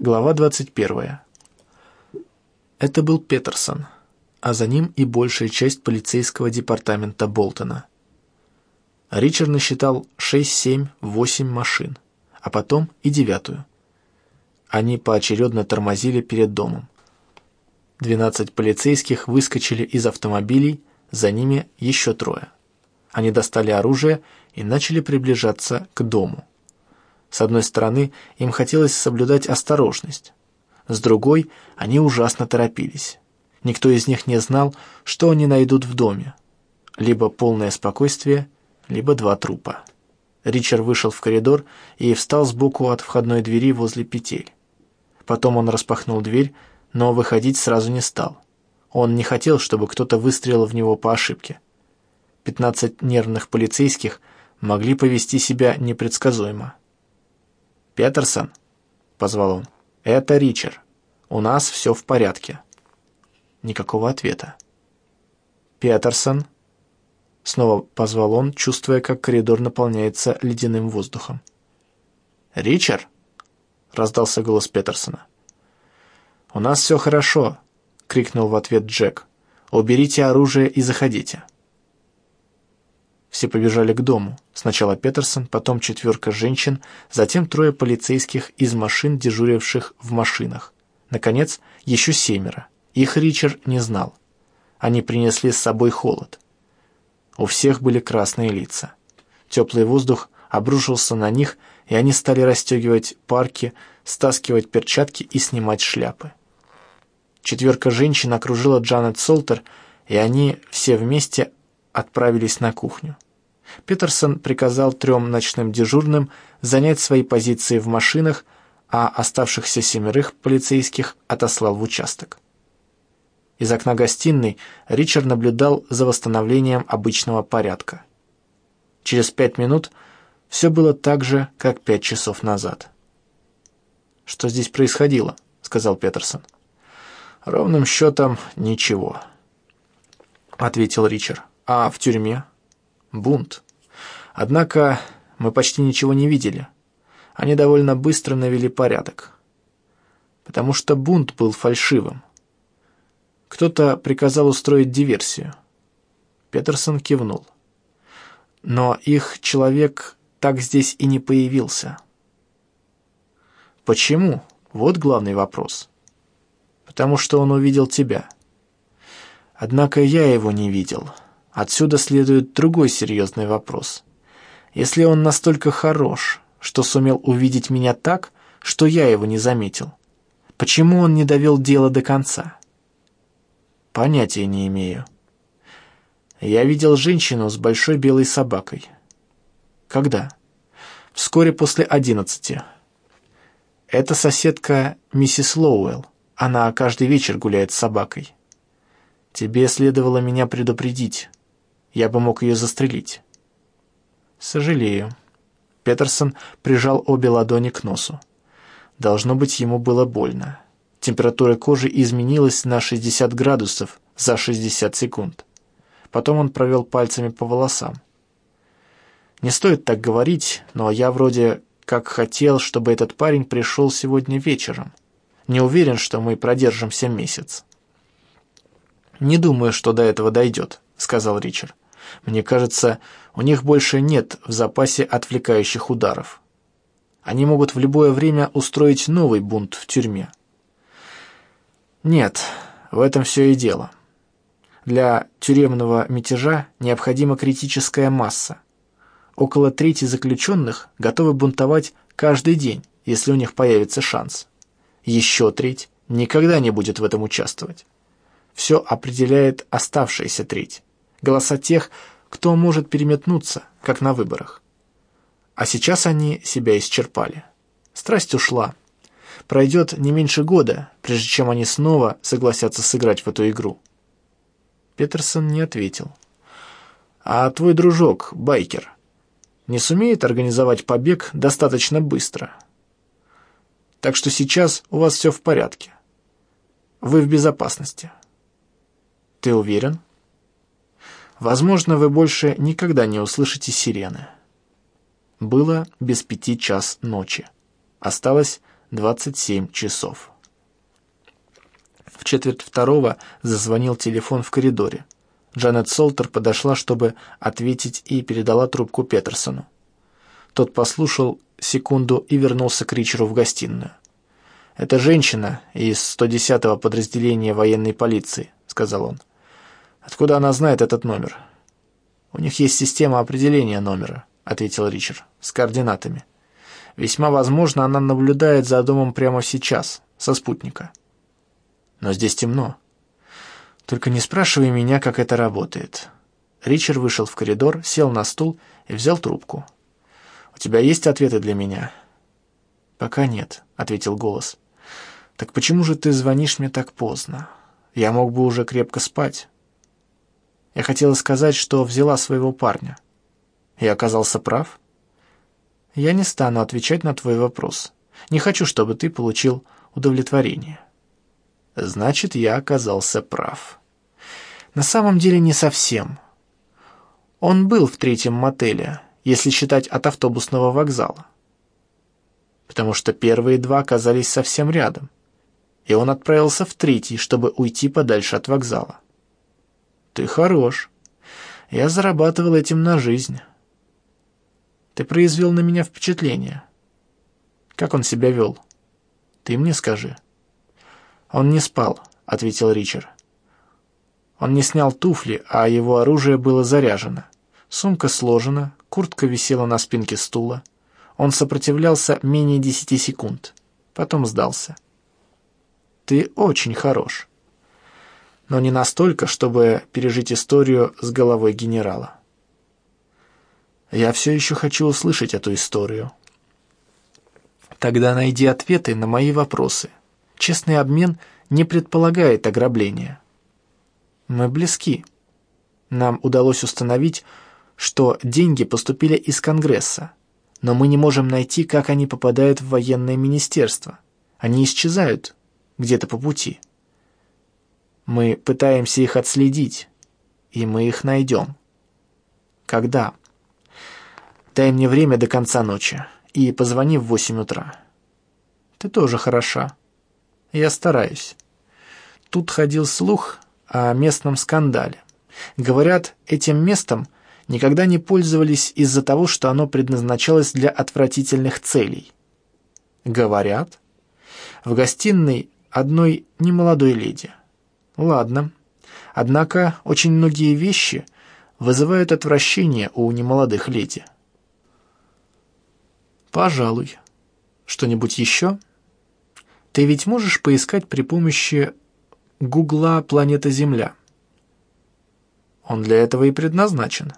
Глава 21. Это был Петерсон, а за ним и большая часть полицейского департамента Болтона. Ричард насчитал 6, 7, 8 машин, а потом и девятую. Они поочередно тормозили перед домом. 12 полицейских выскочили из автомобилей, за ними еще трое. Они достали оружие и начали приближаться к дому. С одной стороны, им хотелось соблюдать осторожность. С другой, они ужасно торопились. Никто из них не знал, что они найдут в доме. Либо полное спокойствие, либо два трупа. Ричард вышел в коридор и встал сбоку от входной двери возле петель. Потом он распахнул дверь, но выходить сразу не стал. Он не хотел, чтобы кто-то выстрелил в него по ошибке. Пятнадцать нервных полицейских могли повести себя непредсказуемо. «Петерсон», — позвал он, — «это Ричард. У нас все в порядке». Никакого ответа. «Петерсон», — снова позвал он, чувствуя, как коридор наполняется ледяным воздухом. «Ричард?» — раздался голос Петерсона. «У нас все хорошо», — крикнул в ответ Джек. «Уберите оружие и заходите». Все побежали к дому. Сначала Петерсон, потом четверка женщин, затем трое полицейских из машин, дежуривших в машинах. Наконец, еще семеро. Их Ричард не знал. Они принесли с собой холод. У всех были красные лица. Теплый воздух обрушился на них, и они стали расстегивать парки, стаскивать перчатки и снимать шляпы. Четверка женщин окружила Джанет Солтер, и они все вместе отправились на кухню. Петерсон приказал трем ночным дежурным занять свои позиции в машинах, а оставшихся семерых полицейских отослал в участок. Из окна гостиной Ричард наблюдал за восстановлением обычного порядка. Через пять минут все было так же, как пять часов назад. «Что здесь происходило?» — сказал Петерсон. «Ровным счетом ничего», — ответил Ричард. «А в тюрьме?» «Бунт». Однако мы почти ничего не видели. Они довольно быстро навели порядок. Потому что бунт был фальшивым. Кто-то приказал устроить диверсию. Петерсон кивнул. Но их человек так здесь и не появился. Почему? Вот главный вопрос. Потому что он увидел тебя. Однако я его не видел. Отсюда следует другой серьезный вопрос. Если он настолько хорош, что сумел увидеть меня так, что я его не заметил, почему он не довел дело до конца? Понятия не имею. Я видел женщину с большой белой собакой. Когда? Вскоре после одиннадцати. Это соседка миссис Лоуэлл. Она каждый вечер гуляет с собакой. Тебе следовало меня предупредить. Я бы мог ее застрелить. «Сожалею». Петерсон прижал обе ладони к носу. Должно быть, ему было больно. Температура кожи изменилась на 60 градусов за 60 секунд. Потом он провел пальцами по волосам. «Не стоит так говорить, но я вроде как хотел, чтобы этот парень пришел сегодня вечером. Не уверен, что мы продержимся месяц». «Не думаю, что до этого дойдет», — сказал Ричард. Мне кажется, у них больше нет в запасе отвлекающих ударов. Они могут в любое время устроить новый бунт в тюрьме. Нет, в этом все и дело. Для тюремного мятежа необходима критическая масса. Около трети заключенных готовы бунтовать каждый день, если у них появится шанс. Еще треть никогда не будет в этом участвовать. Все определяет оставшаяся треть голоса тех, кто может переметнуться, как на выборах. А сейчас они себя исчерпали. Страсть ушла. Пройдет не меньше года, прежде чем они снова согласятся сыграть в эту игру. Петерсон не ответил. «А твой дружок, байкер, не сумеет организовать побег достаточно быстро. Так что сейчас у вас все в порядке. Вы в безопасности». «Ты уверен?» Возможно, вы больше никогда не услышите сирены. Было без пяти час ночи. Осталось 27 часов. В четверть второго зазвонил телефон в коридоре. Джанет Солтер подошла, чтобы ответить, и передала трубку Петерсону. Тот послушал секунду и вернулся к Ричеру в гостиную. «Это женщина из 110-го подразделения военной полиции», — сказал он. «Откуда она знает этот номер?» «У них есть система определения номера», — ответил Ричард, — «с координатами. Весьма возможно, она наблюдает за домом прямо сейчас, со спутника. Но здесь темно. Только не спрашивай меня, как это работает». Ричард вышел в коридор, сел на стул и взял трубку. «У тебя есть ответы для меня?» «Пока нет», — ответил голос. «Так почему же ты звонишь мне так поздно? Я мог бы уже крепко спать». Я хотела сказать, что взяла своего парня. Я оказался прав? Я не стану отвечать на твой вопрос. Не хочу, чтобы ты получил удовлетворение. Значит, я оказался прав. На самом деле не совсем. Он был в третьем мотеле, если считать от автобусного вокзала. Потому что первые два оказались совсем рядом, и он отправился в третий, чтобы уйти подальше от вокзала. Ты хорош. Я зарабатывал этим на жизнь. Ты произвел на меня впечатление. Как он себя вел? Ты мне скажи. Он не спал, ответил Ричард. Он не снял туфли, а его оружие было заряжено. Сумка сложена, куртка висела на спинке стула. Он сопротивлялся менее десяти секунд. Потом сдался. «Ты очень хорош», но не настолько, чтобы пережить историю с головой генерала. Я все еще хочу услышать эту историю. Тогда найди ответы на мои вопросы. Честный обмен не предполагает ограбления. Мы близки. Нам удалось установить, что деньги поступили из Конгресса, но мы не можем найти, как они попадают в военное министерство. Они исчезают где-то по пути. Мы пытаемся их отследить, и мы их найдем. Когда? Дай мне время до конца ночи и позвони в восемь утра. Ты тоже хороша. Я стараюсь. Тут ходил слух о местном скандале. Говорят, этим местом никогда не пользовались из-за того, что оно предназначалось для отвратительных целей. Говорят? В гостиной одной немолодой леди – Ладно. Однако очень многие вещи вызывают отвращение у немолодых леди. Пожалуй. Что-нибудь еще? Ты ведь можешь поискать при помощи гугла «Планета Земля». Он для этого и предназначен.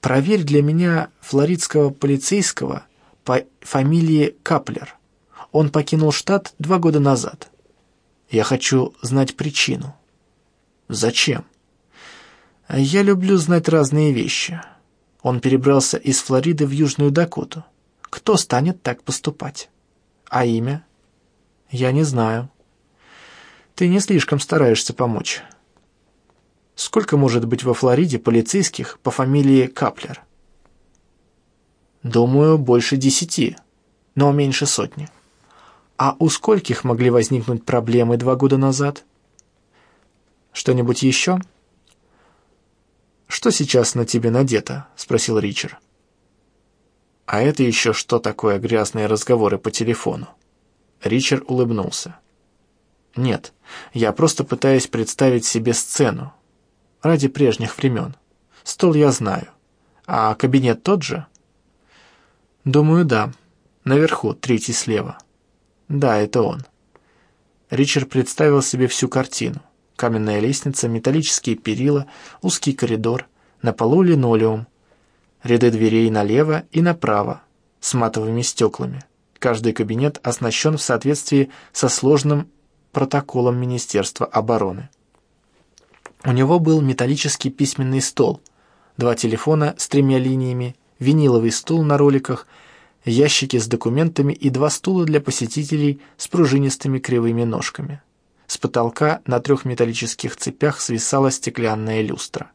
Проверь для меня флоридского полицейского по фамилии Каплер. Он покинул штат два года назад. Я хочу знать причину. Зачем? Я люблю знать разные вещи. Он перебрался из Флориды в Южную Дакоту. Кто станет так поступать? А имя? Я не знаю. Ты не слишком стараешься помочь. Сколько может быть во Флориде полицейских по фамилии Каплер? Думаю, больше десяти, но меньше сотни. А у скольких могли возникнуть проблемы два года назад? Что-нибудь еще? «Что сейчас на тебе надето?» — спросил Ричард. «А это еще что такое грязные разговоры по телефону?» Ричард улыбнулся. «Нет, я просто пытаюсь представить себе сцену. Ради прежних времен. Стол я знаю. А кабинет тот же?» «Думаю, да. Наверху, третий слева». Да, это он. Ричард представил себе всю картину. Каменная лестница, металлические перила, узкий коридор, на полу линолеум, ряды дверей налево и направо, с матовыми стеклами. Каждый кабинет оснащен в соответствии со сложным протоколом Министерства обороны. У него был металлический письменный стол, два телефона с тремя линиями, виниловый стул на роликах – ящики с документами и два стула для посетителей с пружинистыми кривыми ножками. С потолка на трех металлических цепях свисала стеклянная люстра.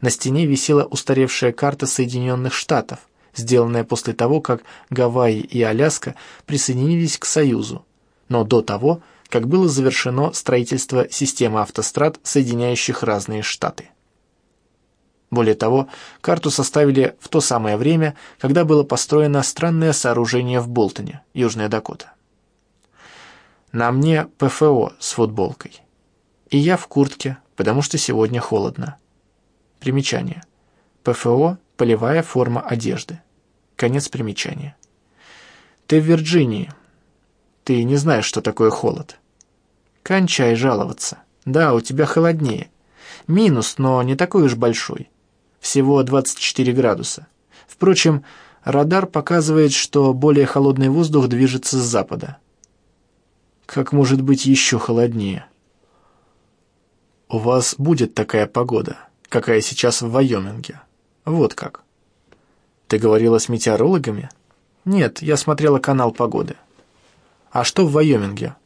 На стене висела устаревшая карта Соединенных Штатов, сделанное после того, как Гавайи и Аляска присоединились к Союзу, но до того, как было завершено строительство системы автострад, соединяющих разные штаты. Более того, карту составили в то самое время, когда было построено странное сооружение в Болтоне, Южная Дакота. На мне ПФО с футболкой. И я в куртке, потому что сегодня холодно. Примечание. ПФО – полевая форма одежды. Конец примечания. Ты в Вирджинии. Ты не знаешь, что такое холод. Кончай жаловаться. Да, у тебя холоднее. Минус, но не такой уж большой всего 24 градуса. Впрочем, радар показывает, что более холодный воздух движется с запада. Как может быть еще холоднее? У вас будет такая погода, какая сейчас в Вайоминге. Вот как. Ты говорила с метеорологами? Нет, я смотрела канал погоды. А что в Вайоминге?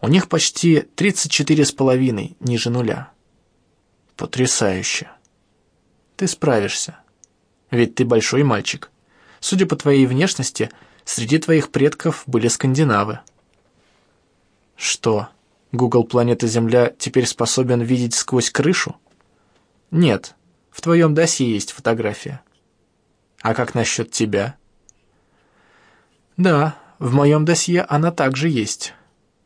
У них почти 34,5 ниже нуля. Потрясающе. Ты справишься. Ведь ты большой мальчик. Судя по твоей внешности, среди твоих предков были скандинавы. Что, Google Планета Земля теперь способен видеть сквозь крышу? Нет, в твоем досье есть фотография. А как насчет тебя? Да, в моем досье она также есть.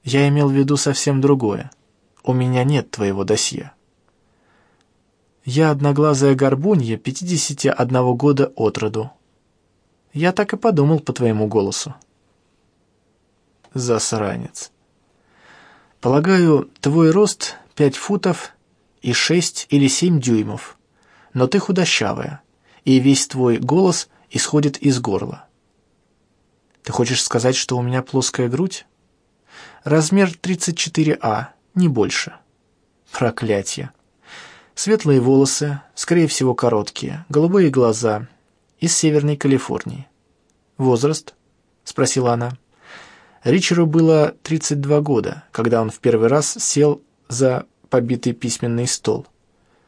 Я имел в виду совсем другое. У меня нет твоего досье. Я одноглазая горбунья, 51 года от роду. Я так и подумал по твоему голосу. Засранец. Полагаю, твой рост 5 футов и 6 или 7 дюймов, но ты худощавая, и весь твой голос исходит из горла. Ты хочешь сказать, что у меня плоская грудь? Размер 34А, не больше. Проклятье. Светлые волосы, скорее всего короткие, голубые глаза, из Северной Калифорнии. «Возраст?» — спросила она. Ричеру было 32 года, когда он в первый раз сел за побитый письменный стол.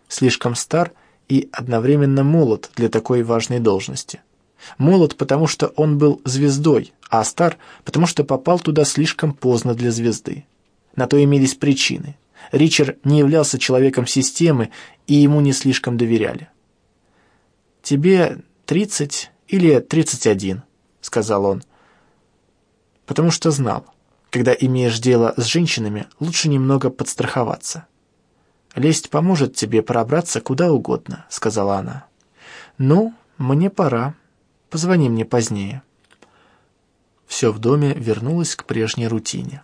Слишком стар и одновременно молод для такой важной должности. Молод, потому что он был звездой, а стар, потому что попал туда слишком поздно для звезды. На то имелись причины. Ричард не являлся человеком системы, и ему не слишком доверяли. «Тебе тридцать или тридцать один», — сказал он, потому что знал, когда имеешь дело с женщинами, лучше немного подстраховаться. «Лесть поможет тебе пробраться куда угодно», — сказала она. «Ну, мне пора. Позвони мне позднее». Все в доме вернулось к прежней рутине.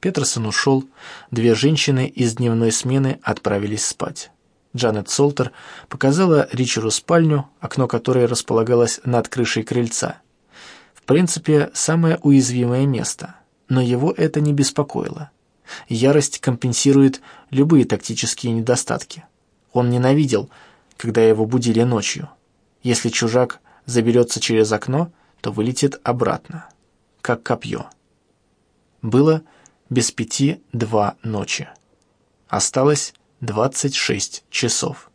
Петерсон ушел, две женщины из дневной смены отправились спать. Джанет Солтер показала Ричеру спальню, окно которой располагалось над крышей крыльца. В принципе, самое уязвимое место, но его это не беспокоило. Ярость компенсирует любые тактические недостатки. Он ненавидел, когда его будили ночью. Если чужак заберется через окно, то вылетит обратно, как копье. Было без пяти два ночи. Осталось двадцать шесть часов.